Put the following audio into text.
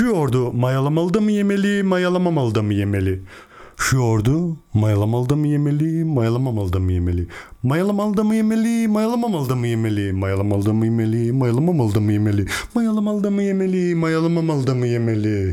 Şu yoğurdu mayalamalı da mı yemeli, mayalamamalı da mı yemeli? Şu yoğurdu mayalamalı da mı yemeli, mayalamamalı da mı yemeli? Mayalamalı da mı yemeli, mayalamamalı da mı yemeli? Mayalamalı da mı yemeli, mayalamamalı da mı yemeli? Mayalamalı da mı yemeli, mayalamamalı da mı yemeli?